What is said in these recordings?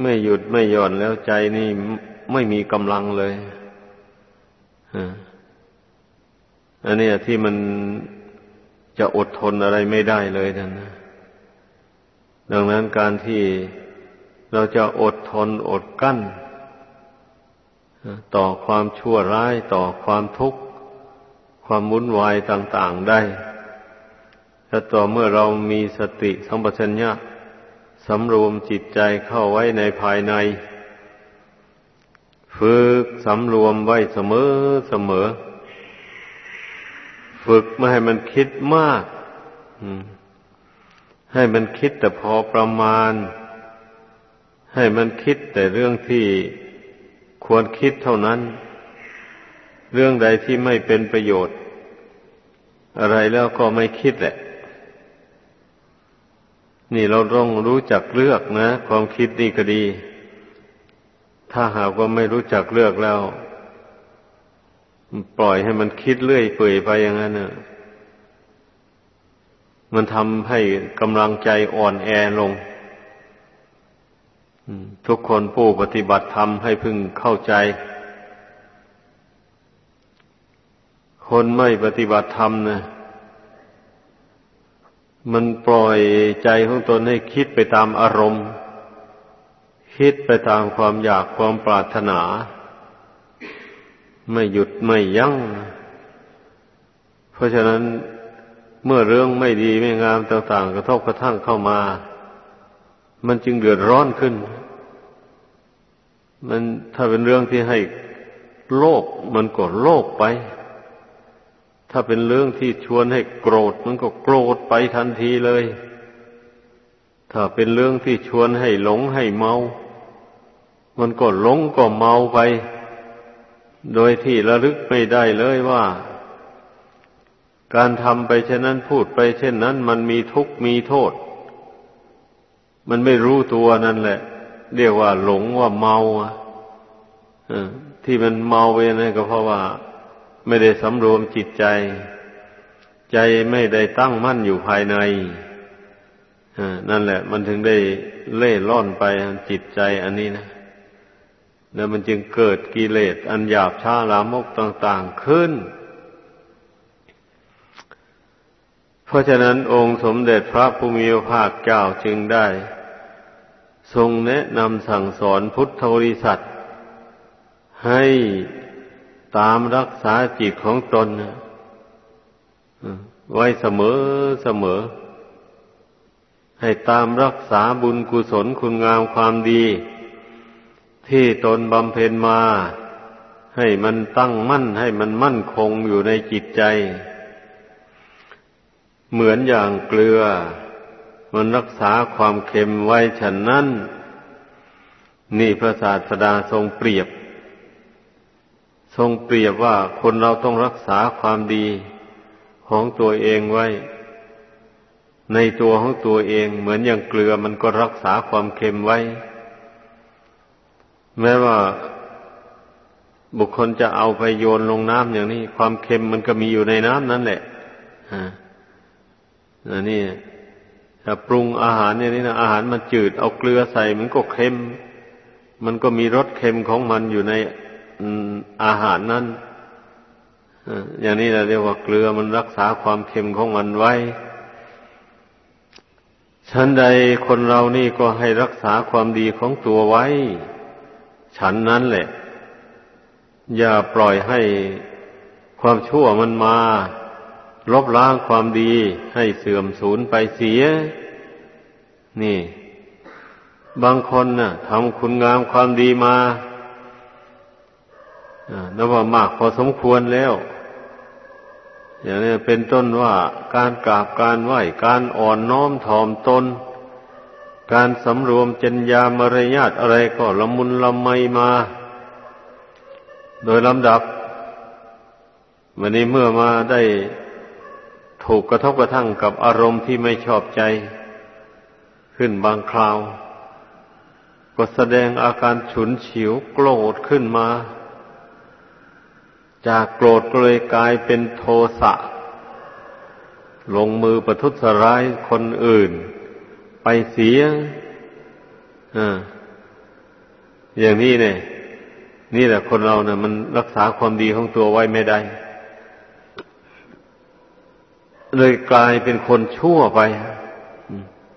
ไม่หยุดไม่หย่อนแล้วใจนี่ไม่มีกำลังเลยอันนี้ที่มันจะอดทนอะไรไม่ได้เลยนะดังนั้นการที่เราจะอดทนอดกั้น ต่อความชั่วร้ายต่อความทุกข์ ความวุ่นวายต่าง ๆได้ถ้าต่อเมื่อเรามีสติสัมปชัญญะ สำรวมจิตใจเข้าไว้ในภายใน ฝึกสำรวมไว้เสมอเสมอ ฝึกไม่ให้มันคิดมากให้มันคิดแต่พอประมาณ ให้มันคิดแต่เรื่องที่ควรคิดเท่านั้น เรื่องใดที่ไม่เป็นประโยชน์ อะไรแล้วก็ไม่คิดแหละ นี่เราต้องรู้จักเลือกนะ ความคิดนี่ก็ดี ถ้าหากว่าไม่รู้จักเลือกแล้ว ปล่อยให้มันคิดเรื่อยเปื่อยไปอย่างนั้นเน่ะมันทำให้กำลังใจอ่อนแอลงทุกคนผู้ปฏิบัติธรรมให้พึงเข้าใจ คนไม่ปฏิบัติธรรมนะ มันปล่อยใจของตนให้คิดไปตามอารมณ์ คิดไปตามความอยากความปรารถนา ไม่หยุดไม่ยัง้ง เพราะฉะนั้นเมื่อเรื่องไม่ดีไม่งามต่างๆ กระทบกระทั่งเข้ามา มันจึงเดือดร้อนขึ้น มันถ้าเป็นเรื่องที่ให้โลภมันก็โลภไป ถ้าเป็นเรื่องที่ชวนให้โกรธมันก็โกรธไปทันทีเลย ถ้าเป็นเรื่องที่ชวนให้หลงให้เมา มันก็หลงก็เมาไป โดยที่ระลึกไม่ได้เลยว่า การทำไปเช่นนั้นพูดไปเช่นนั้น มันมีทุกข์มีโทษ มันไม่รู้ตัวนั่นแหละ เรียกว่าหลงว่าเมาที่มันเมาไปนั่นก็เพราะว่า ไม่ได้สำรวมจิตใจ ใจไม่ได้ตั้งมั่นอยู่ภายในนั่นแหละ มันถึงได้เล่ล่อนไปจิตใจอันนี้นะ แล้วมันจึงเกิดกิเลสอันหยาบช้าลามกต่าง ๆขึ้น เพราะฉะนั้นองค์สมเด็จพระภูมิภาคเจ้าจึงได้ ทรงแนะนำสั่งสอนพุทธบริษัทให้ ตามรักษาจิตของตนไว้เสมอเสมอ ให้ตามรักษาบุญกุศลคุณงามความดี ที่ตนบำเพ็ญมา ให้มันตั้งมั่นให้มันมั่นคงอยู่ในจิตใจ เหมือนอย่างเกลือ มันรักษาความเค็มไว้ฉันนั้น นี่พระศาสดาทรงเปรียบ ทรงเปรียบว่าคนเราต้องรักษาความดีของตัวเองไว้ ในตัวของตัวเองเหมือนอย่างเกลือมันก็รักษาความเค็มไว้ แม้ว่าบุคคลจะเอาไปโยนลงน้ำอย่างนี้ ความเค็มมันก็มีอยู่ในน้ำนั่นแหละอันนี้ถ้าปรุงอาหารเนี่ยนี่นะอาหารมันจืด เอาเกลือใส่มันก็เค็ม มันก็มีรสเค็มของมันอยู่ใน อาหารนั้นอย่างนี้เราเรียกว่าเกลือมันรักษาความเค็มของมันไว้ฉันใดคนเรานี่ก็ให้รักษาความดีของตัวไว้ ฉันนั้นแหละ อย่าปล่อยให้ความชั่วมันมา ลบล้างความดีให้เสื่อมสูญไปเสีย นี่ บางคนนะ่ะทำคุณงามความดีมา นับว่ามากพอสมควรแล้ว อย่างนี้เป็นต้นว่าการกราบการไหว้การอ่อนน้อมถ่อมตน การสำรวมจัญญามารยาทอะไรก็ละมุนละไมมา โดยลำดับ วันนี้เมื่อมาได้ถูกกระทบกระทั่งกับอารมณ์ที่ไม่ชอบใจ ขึ้นบางคราว ก็แสดงอาการฉุนเฉียวโกรธขึ้นมา จากโกรธก็เลยกลายเป็นโทสะ ลงมือประทุษร้ายคนอื่น ไปเสียอย่างนี้เนี่ย นี่แหละคนเราเนี่ยมันรักษาความดีของตัวไว้ไม่ได้ เลยกลายเป็นคนชั่วไป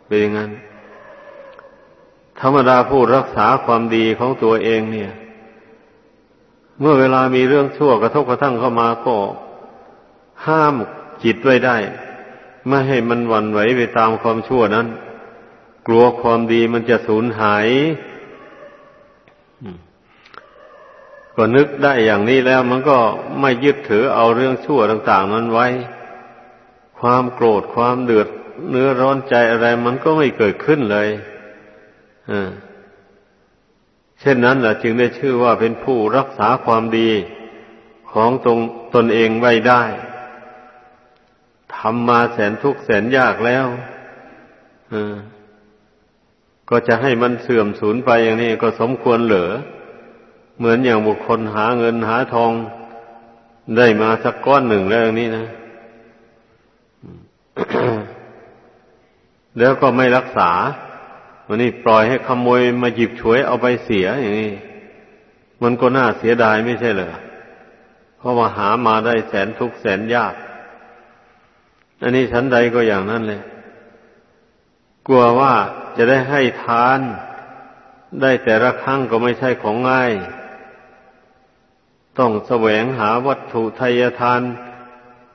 เป็นอย่างนั้น ธรรมดาผู้รักษาความดีของตัวเองเนี่ย เมื่อเวลามีเรื่องชั่วกระทบกระทั่งเข้ามาก็ห้ามจิตไว้ได้ ไม่ให้มันหวั่นไหวไปตามความชั่วนั้น กลัวความดีมันจะสูญหายก็นึกได้อย่างนี้แล้วมันก็ไม่ยึดถือเอาเรื่องชั่วต่าง ๆ นั้นไว้ ความโกรธความเดือดเนื้อร้อนใจอะไรมันก็ไม่เกิดขึ้นเลยเช่นนั้นแหละจึงได้ชื่อว่าเป็นผู้รักษาความดีของตรงตนเองไว้ได้ทำมาแสนทุกข์แสนยากแล้วก็จะให้มันเสื่อมสูญไปอย่างนี้ก็สมควรเหรอเหมือนอย่างบุคคลหาเงินหาทอง ได้มาสักก้อนหนึ่งแล้วนี้นะ แล้วก็ไม่รักษา วันนี้ปล่อยให้ขโมยมาหยิบฉวยเอาไปเสียอย่างนี้มันก็น่าเสียดายไม่ใช่เหรอเพราะว่าหามาได้แสนทุกแสนยาก อันนี้ชั้นใดก็อย่างนั้นเลย กลัวว่าจะได้ให้ทาน ได้แต่ละครั้งก็ไม่ใช่ของง่าย ต้องแสวงหาวัตถุทายทาน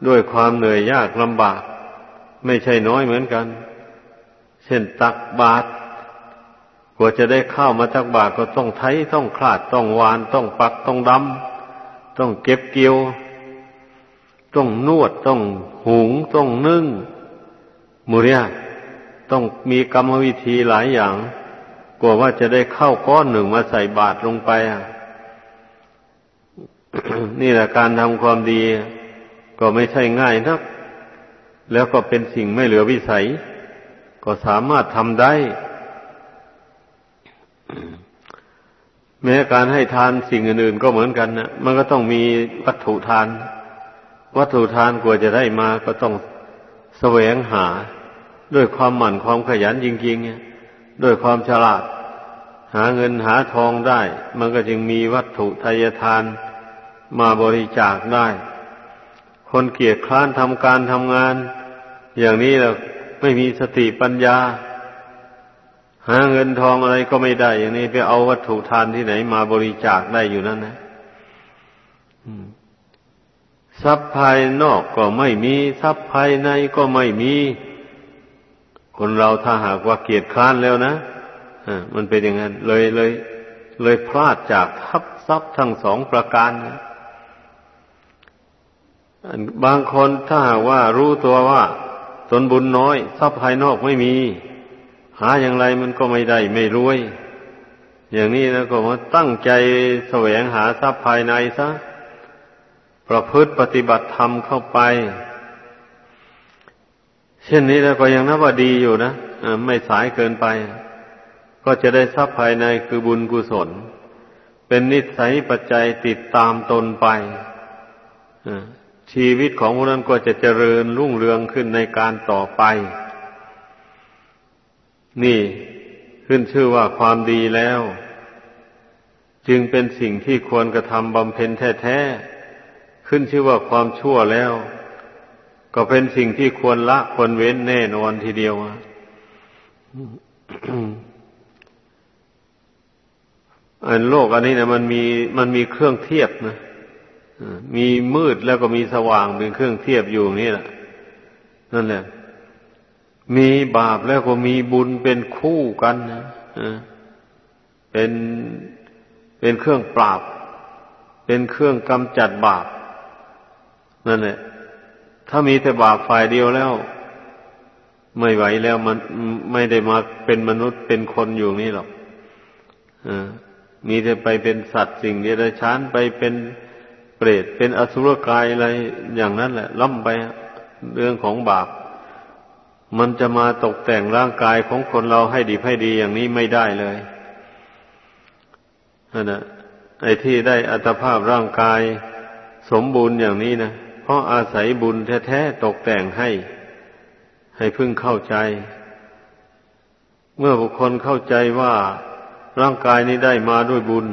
ด้วยความเหนื่อยยากลำบาก ไม่ใช่น้อยเหมือนกัน เช่นตักบาตร กว่าจะได้ข้าวมาตักบาตรก็ต้องไถต้องคลาดต้องวาน ต้องปักต้องดำต้องเก็บเกี่ยว ต้องนวดต้องหุงต้องนึ่งมุเรียต้องมีกรรมวิธีหลายอย่าง กว่าว่าจะได้เข้าก้อนหนึ่งมาใส่บาตรลงไปอะนี่แหละการทำความดี ก็ไม่ใช่ง่ายนัก แล้วก็เป็นสิ่งไม่เหลือวิสัย ก็สามารถทำได้ แม้การให้ทานสิ่งอื่นๆก็เหมือนกันนะมันก็ต้องมีวัตถุทาน วัตถุทานกว่าจะได้มาก็ต้องแสวงหา ด้วยความหมั่นความขยันจริงๆด้วยความฉลาด หาเงินหาทองได้ มันก็จึงมีวัตถุทายทานมาบริจาคได้ คนเกียจคร้านทำการทำงาน อย่างนี้เราไม่มีสติปัญญา หาเงินทองอะไรก็ไม่ได้ อย่างนี้ไปเอาวัตถุทานที่ไหนมาบริจาคได้อยู่นั่นนะทรัพย์ภายนอกก็ไม่มีทรัพย์ภายในก็ไม่มี คนเราถ้าหากว่าเกียจคร้านแล้วนะมันเป็นอย่างนั้น เลยเลย เลยพลาดจากทัพทรัพย์ทั้งสองประการนะบางคนถ้าว่ารู้ตัวว่า ตนบุญน้อย ทรัพย์ภายนอกไม่มี หาอย่างไรมันก็ไม่ได้ไม่รวย อย่างนี้นะก็มาตั้งใจแสวงหาทรัพย์ภายในซะประพฤติปฏิบัติธรรมเข้าไป เช่นนี้แล้วก็ยังนับว่าดีอยู่นะไม่สายเกินไป ก็จะได้ทรัพย์ภายในคือบุญกุศล เป็นนิสัยปัจจัยติดตามตนไปชีวิตของผู้นั้นก็จะเจริญรุ่งเรืองขึ้นในการต่อไป นี่ขึ้นชื่อว่าความดีแล้ว จึงเป็นสิ่งที่ควรกระทำบำเพ็ญแท้ๆขึ้นชื่อว่าความชั่วแล้ว ก็เป็นสิ่งที่ควรละควรเว้นแน่นอนทีเดียวอันโลกอันนี้นะมันมีมันมีเครื่องเทียบนะมีมืดแล้วก็มีสว่างเป็นเครื่องเทียบอยู่นี่แหละนั่นแหละ มีบาปแล้วก็มีบุญเป็นคู่กันนะเป็นเป็นเครื่องปราบ เป็นเครื่องกำจัดบาปนั่นแหละถ้ามีแต่บาปฝ่ายเดียวแล้ว ไม่ไหวแล้วมันไม่ได้มาเป็นมนุษย์เป็นคนอยู่นี่หรอกอมีแต่ไปเป็นสัตว์สิ่งเดรัจฉานไปเป็นเปรตเป็นอสุรกายอะไรอย่างนั้นแหละล่ำไปเรื่องของบาป มันจะมาตกแต่งร่างกายของคนเราให้ดีให้ดีอย่างนี้ไม่ได้เลยนั่นนะไอ้ที่ได้อัตภาพร่างกายสมบูรณ์อย่างนี้นะเพราะอาศัยบุญแท้ๆตกแต่งให้ ให้พึ่งเข้าใจ เมื่อบุคคลเข้าใจว่าร่างกายนี้ได้มาด้วยบุญ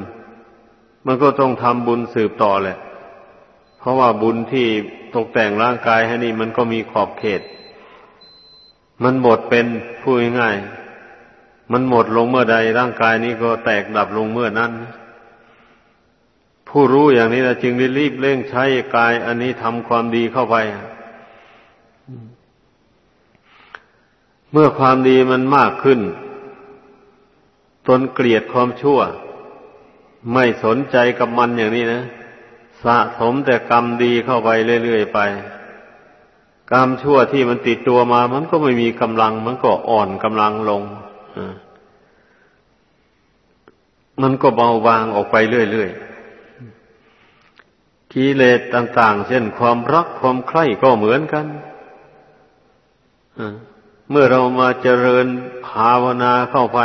มันก็ต้องทำบุญสืบต่อแหละ เพราะว่าบุญที่ตกแต่งร่างกายให้นี่มันก็มีขอบเขต มันหมดเป็นพูดง่าย มันหมดลงเมื่อใดร่างกายนี้ก็แตกดับลงเมื่อนั้น ผู้รู้อย่างนี้นะจึงได้รีบเร่งใช้กาย อันนี้ทำความดีเข้าไป เมื่อความดีมันมากขึ้น ตนเกลียดความชั่ว ไม่สนใจกับมันอย่างนี้นะ สะสมแต่กรรมดีเข้าไปเรื่อยๆไป กรรมชั่วที่มันติดตัวมา มันก็ไม่มีกำลัง มันก็อ่อนกำลังลงมันก็เบาบางออกไปเรื่อยๆกิเลสต่าง ๆ เช่นความรักความใคร่ก็เหมือนกันเมื่อเรามาเจริญภาวนาเข้าไป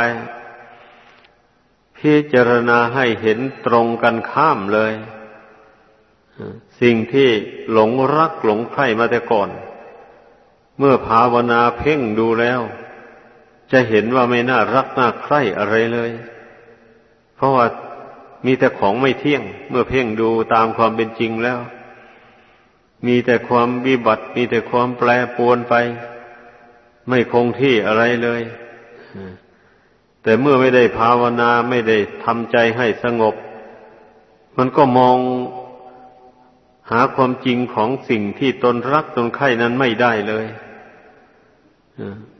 พิจารณาให้เห็นตรงกันข้ามเลย สิ่งที่หลงรักหลงใคร่มาแต่ก่อน เมื่อภาวนาเพ่งดูแล้ว จะเห็นว่าไม่น่ารักน่าใคร่อะไรเลย เพราะว่ามีแต่ของไม่เที่ยง เมื่อเพ่งดูตามความเป็นจริงแล้ว มีแต่ความวิบัติ มีแต่ความแปรปวนไป ไม่คงที่อะไรเลย แต่เมื่อไม่ได้ภาวนาไม่ได้ทำใจให้สงบ มันก็มองหาความจริงของสิ่งที่ตนรักตนใคร่นั้นไม่ได้เลย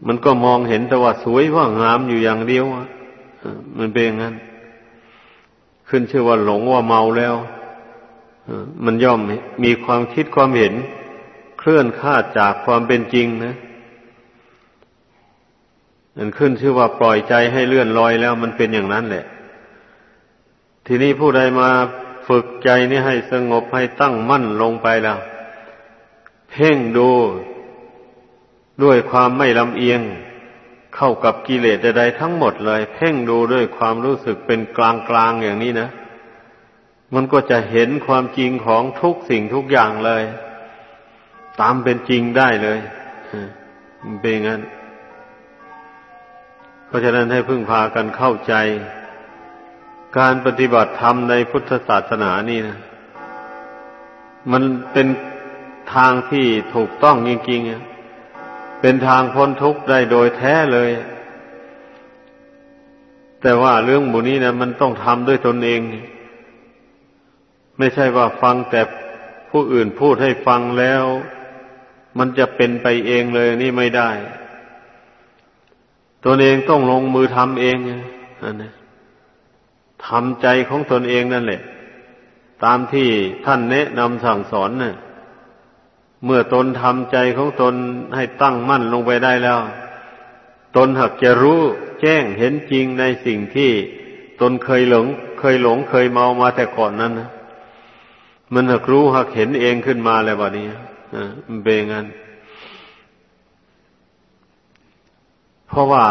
มันก็มองเห็นแต่ว่าสวยว่างามอยู่อย่างเดียวมันเป็นอย่างนั้น ขึ้นชื่อว่าหลงว่าเมาแล้วมันย่อมมีความคิดความเห็น เคลื่อนคาดจากความเป็นจริงนะมันขึ้นชื่อว่าปล่อยใจให้เลื่อนลอยแล้วมันเป็นอย่างนั้นแหละ ทีนี้ผู้ใดมาฝึกใจนี่ให้สงบให้ตั้งมั่นลงไปแล้ว เพ่งดู ด้วยความไม่ลำเอียง เข้ากับกิเลสใดๆทั้งหมดเลย เพ่งดูด้วยความรู้สึกเป็นกลางๆอย่างนี้นะ มันก็จะเห็นความจริงของทุกสิ่งทุกอย่างเลย ตามเป็นจริงได้เลยเป็นงั้น เพราะฉะนั้นให้พึ่งพากันเข้าใจ การปฏิบัติธรรมในพุทธศาสนานี่นะ มันเป็นทางที่ถูกต้องจริงๆ เป็นทางพ้นทุกข์ได้โดยแท้เลย แต่ว่าเรื่องบุนี้นะมันต้องทำด้วยตนเอง ไม่ใช่ว่าฟังแต่ผู้อื่นพูดให้ฟังแล้ว มันจะเป็นไปเองเลยนี่ไม่ได้ตนเองต้องลงมือทำเองอันนี้ทำใจของตนเองนั่นแหละ ตามที่ท่านแนะนำสั่งสอนนะ่ะ เมื่อตนทำใจของตนให้ตั้งมั่นลงไปได้แล้ว ตนหากจะรู้แจ้งเห็นจริงในสิ่งที่ตนเคยหลง เคยหลงเคยเมามาแต่ก่อนนั้นนะมันหากรู้หากเห็นเองขึ้นมาแล้วบะนี้มันเป็นงั้น เพราะว่า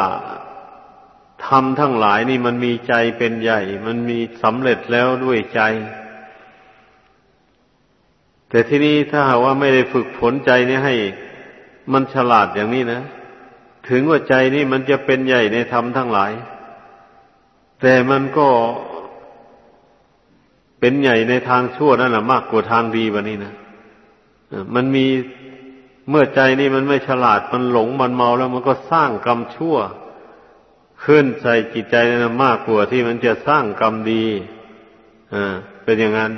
ทำทั้งหลายนี่มันมีใจเป็นใหญ่ มันมีสำเร็จแล้วด้วยใจ แต่ที่นี้ถ้าหากว่าไม่ได้ฝึกฝนใจนี้ให้ มันฉลาดอย่างนี้นะ ถึงว่าใจนี่มันจะเป็นใหญ่ในธรรมทั้งหลาย แต่มันก็เป็นใหญ่ในทางชั่วนั่นแหละมากกว่าทางดีแบบนี้นะมันมีเมื่อใจนี่มันไม่ฉลาดมันหลงมันเมาแล้ว มันก็สร้างกรรมชั่ว ขึ้นใส่จิตใจนะมากกว่าที่มันจะสร้างกรรมดีอ่าเป็นอย่างนั้น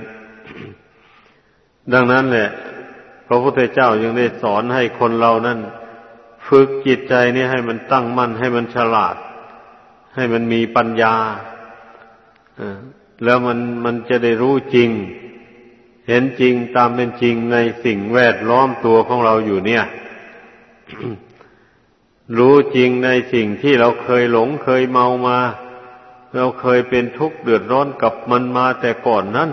ดังนั้นแหละ พระพุทธเจ้ายังได้สอนให้คนเรานั้นฝึกจิตใจนี้ให้มันตั้งมั่น ให้มันฉลาด ให้มันมีปัญญาแล้วมันมันจะได้รู้จริง เห็นจริงตามเป็นจริงในสิ่งแวดล้อมตัวของเราอยู่เนี่ย รู้จริงในสิ่งที่เราเคยหลงเคยเมามา เราเคยเป็นทุกข์เดือดร้อนกับมันมาแต่ก่อนนั้น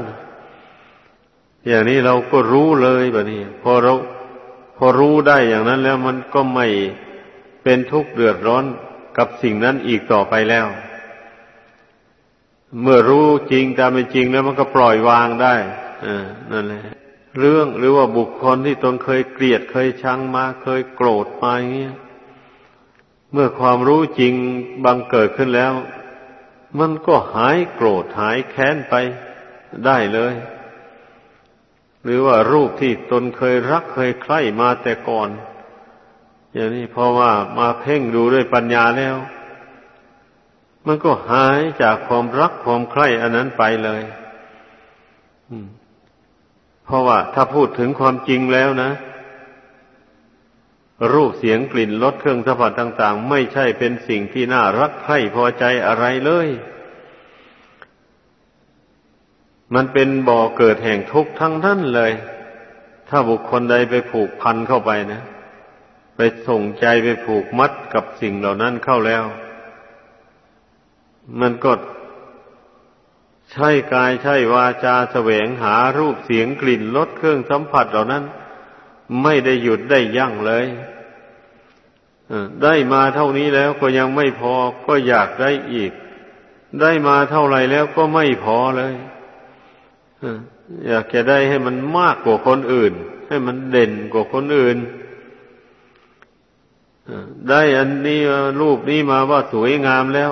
อย่างนี้เราก็รู้เลยแบบนี้ พอเราพอรู้ได้อย่างนั้นแล้วมันก็ไม่เป็นทุกข์เดือดร้อนกับสิ่งนั้นอีกต่อไปแล้ว เมื่อรู้จริงตามเป็นจริงแล้วมันก็ปล่อยวางได้อ่านั่นแหละเรื่องหรือว่าบุคคลที่ตนเคยเกลียดเคยชังมาเคยโกรธมาอย่างเงี้ยเมื่อความรู้จริงบังเกิดขึ้นแล้ว มันก็หายโกรธหายแค้นไปได้เลย หรือว่ารูปที่ตนเคยรักเคยใคร่มาแต่ก่อน อย่างนี้เพราะว่ามาเพ่งดูด้วยปัญญาแล้ว มันก็หายจากความรักความใคร่อันนั้นไปเลยเพราะว่าถ้าพูดถึงความจริงแล้วนะ รูปเสียงกลิ่นรสเครื่องสัมผัสต่าง ๆ ไม่ใช่เป็นสิ่งที่น่ารักใคร่พอใจอะไรเลย มันเป็นบ่อเกิดแห่งทุกข์ทั้งนั้นเลย ถ้าบุคคลใดไปผูกพันเข้าไปนะ ไปส่งใจไปผูกมัดกับสิ่งเหล่านั้นเข้าแล้ว มันก็ใช่กายใช่วาจาแสวงหารูปเสียงกลิ่นรสเครื่องสัมผัสเหล่านั้น ไม่ได้หยุดได้ยั้งเลยได้มาเท่านี้แล้วก็ยังไม่พอก็อยากได้อีก ได้มาเท่าไรแล้วก็ไม่พอเลย อยากจะได้ให้มันมากกว่าคนอื่น ให้มันเด่นกว่าคนอื่นได้อันนี้รูปนี้มาว่าสวยงามแล้ว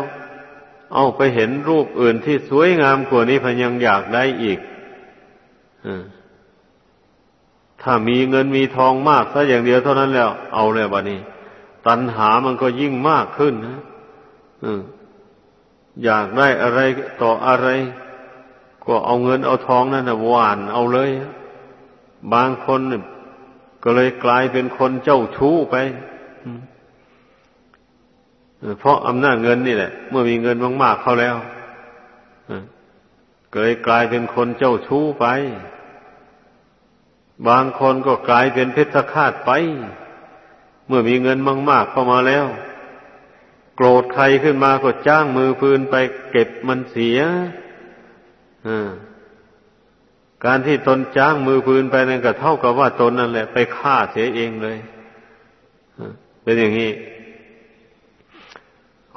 เอาไปเห็นรูปอื่นที่สวยงามกว่านี้พยังอยากได้อีกถ้ามีเงินมีทองมากซะอย่างเดียวเท่านั้นแล้ว เอาเลยบัดนี้ ตัณหามันก็ยิ่งมากขึ้นนะอยากได้อะไรต่ออะไร ก็เอาเงินเอาทองนั่นนะหวาน เอาเลย บางคนก็เลยกลายเป็นคนเจ้าชู้ไปเพราะอำนาจเงินนี่แหละ เมื่อมีเงินมากๆเข้าแล้วก็เลยกลายเป็นคนเจ้าชู้ไป บางคนก็กลายเป็นเพชฌฆาตไป เมื่อมีเงินมากๆเข้ามาแล้ว โกรธใครขึ้นมาก็จ้างมือปืนไปเก็บมันเสีย การที่ตนจ้างมือปืนไปนั่นก็เท่ากับว่าตนนั่นแหละ ไปฆ่าเสียเองเลยเป็นอย่างนี้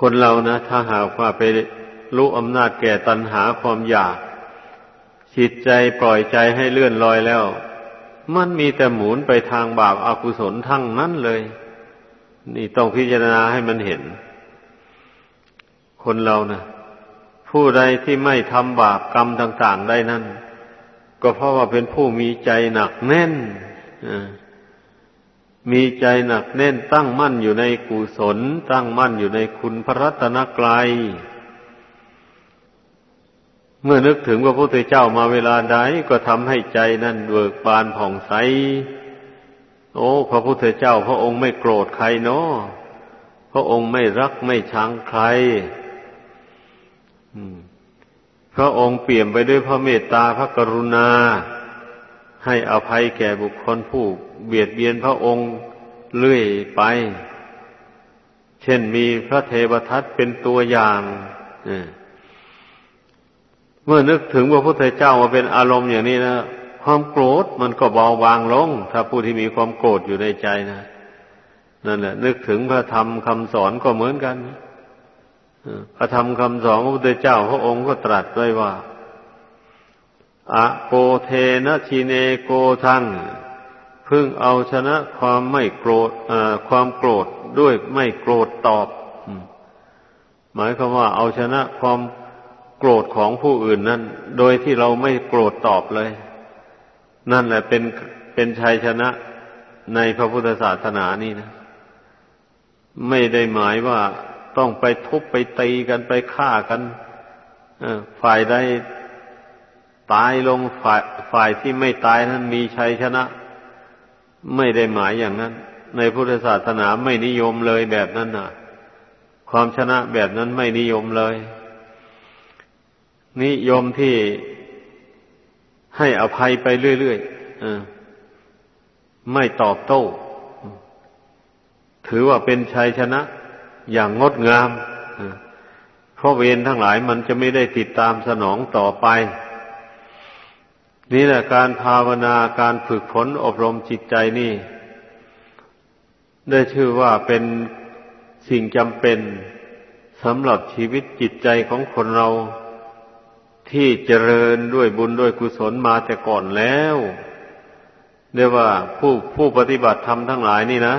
คนเรานะ ถ้าหากว่าไปรู้อำนาจแก่ตัณหาความอยากจิตใจปล่อยใจให้เลื่อนลอยแล้ว มันมีแต่หมุนไปทางบาปอากุศลทั้งนั้นเลย นี่ต้องพิจารณาให้มันเห็น คนเรานะ ผู้ใดที่ไม่ทำบาปกรรมต่าง ๆ ได้นั่นก็เพราะว่าเป็นผู้มีใจหนักแน่นมีใจหนักแน่นตั้งมั่นอยู่ในกุศล ตั้งมั่นอยู่ในคุณพระรัตนกรยเมื่อนึกถึงพระพุทธเจ้ามาเวลาใดก็ทำให้ใจนั่นเบิกบานผ่องใส โอ้ พระพุทธเจ้า พระองค์ไม่โกรธใครเนาะพระองค์ไม่รักไม่ชังใคร พระองค์เปี่ยมไปด้วยพระเมตตาพระกรุณา ให้อภัยแก่บุคคลผู้เบียดเบียนพระองค์เรื่อยไป เช่นมีพระเทวทัตเป็นตัวอย่างเมื่อนึกถึงพระพุทธเจ้ามาเป็นอารมณ์อย่างนี้นะความโกรธมันก็เบาบางลง ถ้าผู้ที่มีความโกรธอยู่ในใจนะนั่นแหละนึกถึงพระธรรมคำสอนก็เหมือนกัน พระธรรมคำสอนของพระพุทธเจ้าพระองค์ก็ตรัสไว้ว่าอะโกเทนะชีเนโกทังพึ่งเอาชนะความไม่โกรธความโกรธด้วยไม่โกรธตอบ หมายความว่าเอาชนะความโกรธของผู้อื่นนั้น โดยที่เราไม่โกรธตอบเลย นั่นแหละเป็นเป็นชัยชนะในพระพุทธศาสนานี่นะ ไม่ได้หมายว่า ต้องไปทุบไปตีกันไปฆ่ากันฝ่ายใดตายลงฝ่ายฝ่ายที่ไม่ตายนั้นมีชัยชนะ ไม่ได้หมายอย่างนั้น ในพุทธศาสนาไม่นิยมเลยแบบนั้นน่ะความชนะแบบนั้นไม่นิยมเลย นิยมที่ให้อภัยไปเรื่อยๆไม่ตอบโต้ ถือว่าเป็นชัยชนะ อย่างงดงามเพราะเวรทั้งหลายมันจะไม่ได้ติดตามสนองต่อไป นี่แหละการภาวนาการฝึกฝนอบรมจิตใจนี่ ได้ชื่อว่าเป็นสิ่งจำเป็นสำหรับชีวิตจิตใจของคนเราที่เจริญด้วยบุญด้วยกุศลมาแต่ก่อนแล้วเรียกว่าผู้ผู้ปฏิบัติธรรมทั้งหลายนี่นะ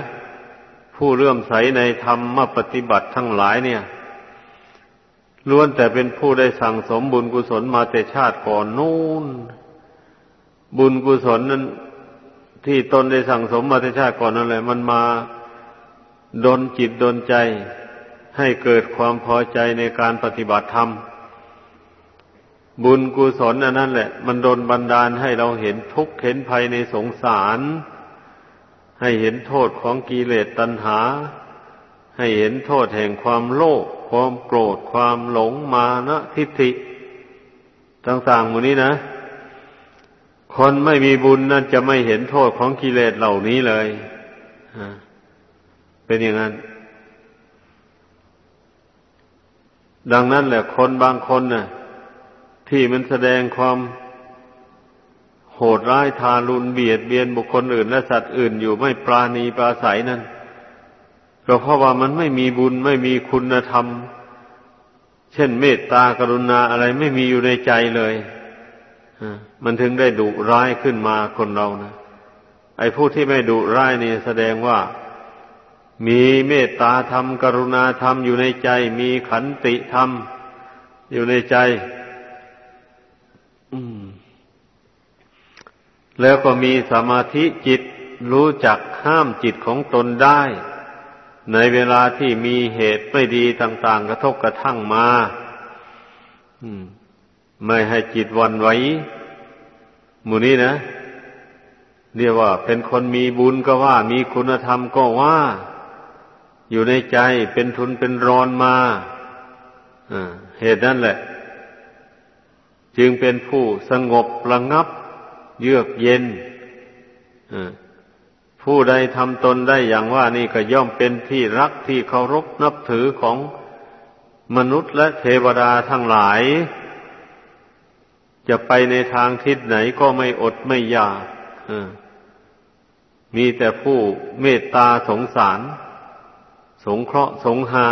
ผู้เลื่อมใสในธรรมปฏิบัติทั้งหลายเนี่ยล้วนแต่เป็นผู้ได้สั่งสมบุญกุศลมาแต่ชาติก่อนนู่น บุญกุศลนั้น ที่ตนได้สั่งสมมาแต่ชาติก่อนนั่นแหละ มันมาดนจิตดนใจให้เกิดความพอใจในการปฏิบัติธรรม บุญกุศลอันนั้นแหละ มันดนบันดาลให้เราเห็นทุกข์เห็นภัยในสงสาร ให้เห็นโทษของกิเลสตัณหา ให้เห็นโทษแห่งความโลภความโกรธความหลงมานะทิฏฐิต่างๆหมดนี้นะ คนไม่มีบุญนั่นจะไม่เห็นโทษของกิเลสเหล่านี้เลยเป็นอย่างนั้น ดังนั้นแหละคนบางคนน่ะ ที่มันแสดงความ โหดร้ายทารุณเบียดเบียนบุคคลอื่นและสัตว์อื่นอยู่ไม่ปราณีปราศัยนั่นก็เพราะว่ามันไม่มีบุญไม่มีคุณธรรม เช่นเมตตากรุณาอะไรไม่มีอยู่ในใจเลยมันถึงได้ดุร้ายขึ้นมาคนเรานะไอ้ผู้ที่ไม่ดุร้ายนี่แสดงว่า มีเมตตาธรรม กรุณาธรรมอยู่ในใจ มีขันติธรรมอยู่ในใจ แล้วก็มีสมาธิจิตรู้จักห้ามจิตของตนได้ ในเวลาที่มีเหตุไม่ดีต่าง ๆ กระทบกระทั่งมาไม่ให้จิตวันไหวหมู่นี้นะเรียกว่า เป็นคนมีบุญก็ว่า มีคุณธรรมก็ว่า อยู่ในใจเป็นทุนเป็นรอนมาเหตุนั้นแหละ จึงเป็นผู้สงบระงับ เยือกเย็นผู้ใดทำตนได้อย่างว่านี่ก็ย่อมเป็นที่รักที่เคารพนับถือของมนุษย์และเทวดาทั้งหลาย จะไปในทางทิศไหนก็ไม่อดไม่ยากมีแต่ผู้เมตตาสงสาร สงเคราะห์สงหา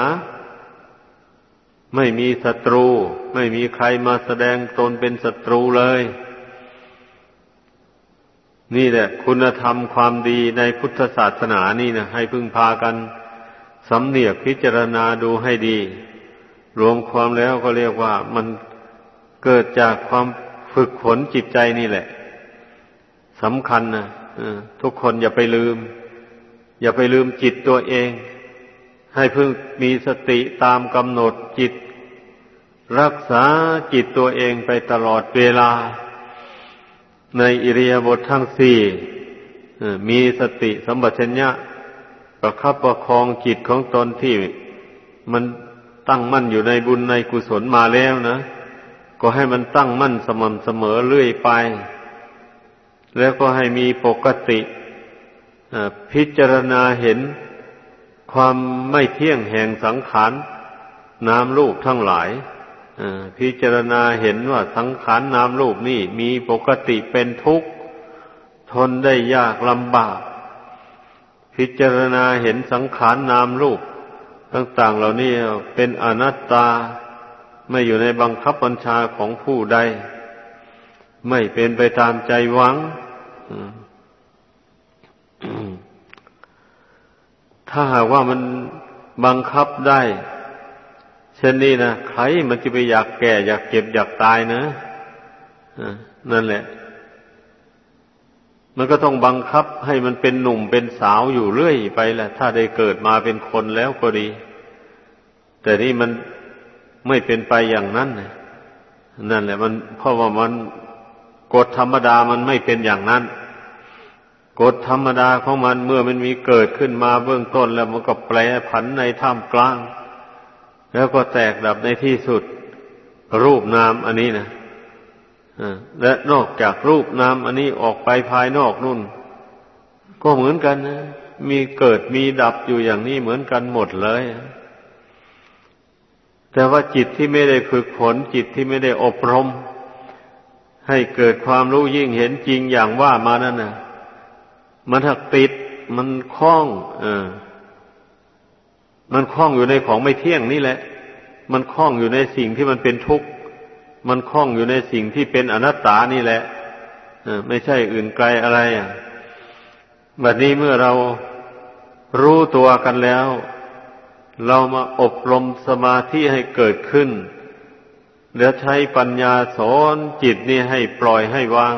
ไม่มีศัตรู ไม่มีใครมาแสดงตนเป็นศัตรูเลย นี่แหละคุณธรรมความดีในพุทธศาสนานี่นะให้พึ่งพากันสำเนียกพิจารณาดูให้ดี รวมความแล้วก็เรียกว่ามันเกิดจากความฝึกฝนจิตใจนี่แหละสำคัญนะทุกคนอย่าไปลืม อย่าไปลืมจิตตัวเอง ให้พึ่งมีสติตามกำหนดจิต รักษาจิตตัวเองไปตลอดเวลา ในอิริยาบถททั้งสี่มีสติสัมปชัญญะประคับประคองจิตของตนที่มันตั้งมั่นอยู่ในบุญในกุศลมาแล้วนะ ก็ให้มันตั้งมั่นสม่ำเสมอเรื่อยไป แล้วก็ให้มีปกติพิจารณาเห็นความไม่เที่ยงแห่งสังขารน้ำลูกทั้งหลาย พิจารณาเห็นว่าสังขารนามรูปนี่มีปกติเป็นทุกข์ ทนได้ยากลำบาก พิจารณาเห็นสังขารนามรูป ต่างๆเหล่านี้เป็นอนัตตาไม่อยู่ในบังคับบัญชาของผู้ใด ไม่เป็นไปตามใจหวัง ถ้าหากว่ามันบังคับได้ เช่นนี้นะใครมันจะไปอยากแก่ อยากเก็บอยากตายนะนั่นแหละ มันก็ต้องบังคับให้มันเป็นหนุ่มเป็นสาวอยู่เรื่อยไปแหละ ถ้าได้เกิดมาเป็นคนแล้วก็ดี แต่นี่มันไม่เป็นไปอย่างนั้นนั่นแหละ มันเพราะว่ามันกฎธรรมดามันไม่เป็นอย่างนั้นกฎธรรมดาของมันเมื่อมันมีเกิดขึ้นมาเบื้องต้นแล้วมันก็แปรผันในท่ามกลาง แล้วก็แตกดับในที่สุด รูปนามอันนี้นะและนอกจากรูปนามอันนี้ออกไปภายนอกนู่น ก็เหมือนกันนะมีเกิดมีดับอยู่อย่างนี้เหมือนกันหมดเลย แต่ว่าจิตที่ไม่ได้ฝึกฝนจิตที่ไม่ได้อบรม ให้เกิดความรู้ยิ่งเห็นจริงอย่างว่ามานั่นนะมันถักติดมันคล้อง เออ มันคล้องอยู่ในของไม่เที่ยงนี่แหละ มันคล้องอยู่ในสิ่งที่มันเป็นทุกข์ มันคล้องอยู่ในสิ่งที่เป็นอนัตตานี่แหละไม่ใช่อื่นไกลอะไรอะบัดนี้เมื่อเรารู้ตัวกันแล้ว เรามาอบรมสมาธิให้เกิดขึ้น แล้วใช้ปัญญาสอนจิตนี่ให้ปล่อยให้วาง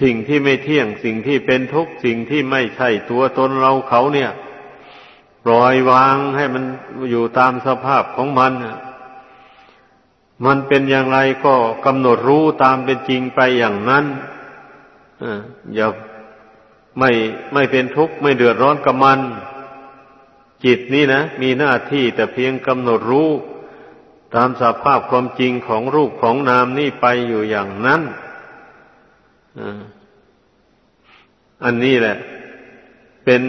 สิ่งที่ไม่เที่ยง สิ่งที่เป็นทุกข์ สิ่งที่ไม่ใช่ตัวตนเราเขาเนี่ย ปล่อยวางให้มันอยู่ตามสภาพของมัน มันเป็นอย่างไรก็กำหนดรู้ตามเป็นจริงไปอย่างนั้นอย่าไม่ไม่เป็นทุกข์ไม่เดือดร้อนกับมัน จิตนี่นะ มีหน้าที่แต่เพียงกำหนดรู้ตามสภาพความจริงของรูปของนามนี่ไปอยู่อย่างนั้นอันนี้แหละ เป็น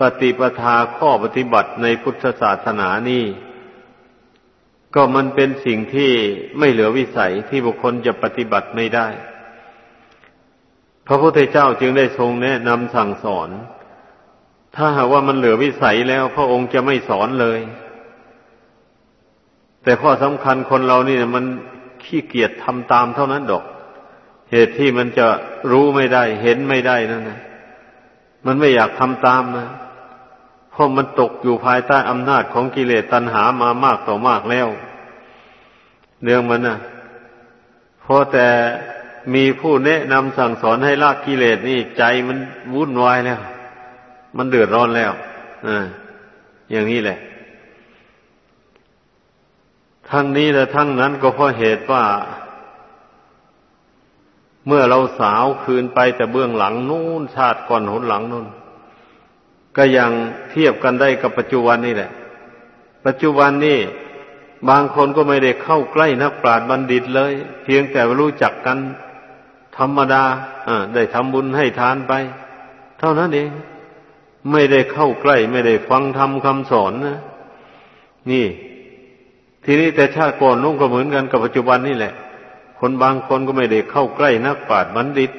ปฏิปทาข้อปฏิบัติในพุทธศาสนานี่ ก็มันเป็นสิ่งที่ไม่เหลือวิสัยที่บุคคลจะปฏิบัติไม่ได้ พระพุทธเจ้าจึงได้ทรงแนะนำสั่งสอน ถ้าหากว่ามันเหลือวิสัยแล้วพระองค์จะไม่สอนเลย แต่ข้อสำคัญคนเรานี่มันขี้เกียจทำตามเท่านั้นดอก เหตุที่มันจะรู้ไม่ได้ เห็นไม่ได้นั่นนะมันไม่อยากทำตามนะ เพราะมันตกอยู่ภายใต้อำนาจของกิเลสตัณหามามากต่อมากแล้ว เรื่องมันนะพอแต่มีผู้แนะนำสั่งสอนให้ละกิเลสนี่ใจมันวุ่นวายแล้ว มันเดือดร้อนแล้วออย่างนี้แหละ ทั้งนี้และทั้งนั้นก็เพราะเหตุว่า เมื่อเราสาวคืนไปแต่เบื้องหลังนู่นชาติก่อนหนหลังนู่น ก็ยังเทียบกันได้กับปัจจุบันนี่แหละ ปัจจุบันนี่บางคนก็ไม่ได้เข้าใกล้นักปราชญ์บัณฑิตเลย เพียงแต่รู้จักกันธรรมดาได้ทำบุญให้ทานไป เท่านั้นเอง ไม่ได้เข้าใกล้ ไม่ได้ฟังธรรมคำสอนนะนี่ ทีนี้แต่ชาติก่อนนุ่งก็เหมือนกันกับปัจจุบันนี่แหละ คนบางคนก็ไม่ได้เข้าใกล้นักปราชญ์บัณฑิต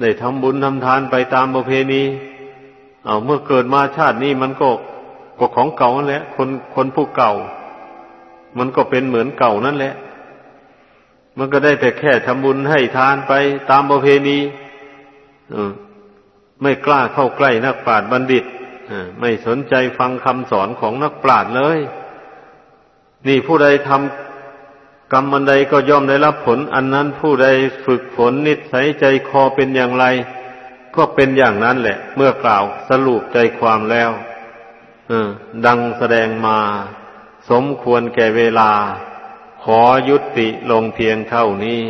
ได้ทำบุญทำทานไปตามประเพณี เอาเมื่อเกิดมาชาตินี้มันก็ก็ของเก่านั่นแหละ คนคนผู้เก่า มันก็เป็นเหมือนเก่านั่นแหละ มันก็ได้แต่แค่ทำบุญให้ทานไปตามประเพณีไม่กล้าเข้าใกล้นักปราชญ์บัณฑิตไม่สนใจฟังคำสอนของนักปราชญ์เลย นี่ผู้ใดทำกรรมอันใดก็ย่อมได้รับผล อันนั้นผู้ใดฝึกฝนนิสัยใจคอเป็นอย่างไร ก็เป็นอย่างนั้นแหละ เมื่อกล่าวสรุปใจความแล้วดังแสดงมา สมควรแก่เวลา ขอยุติลงเพียงเท่านี้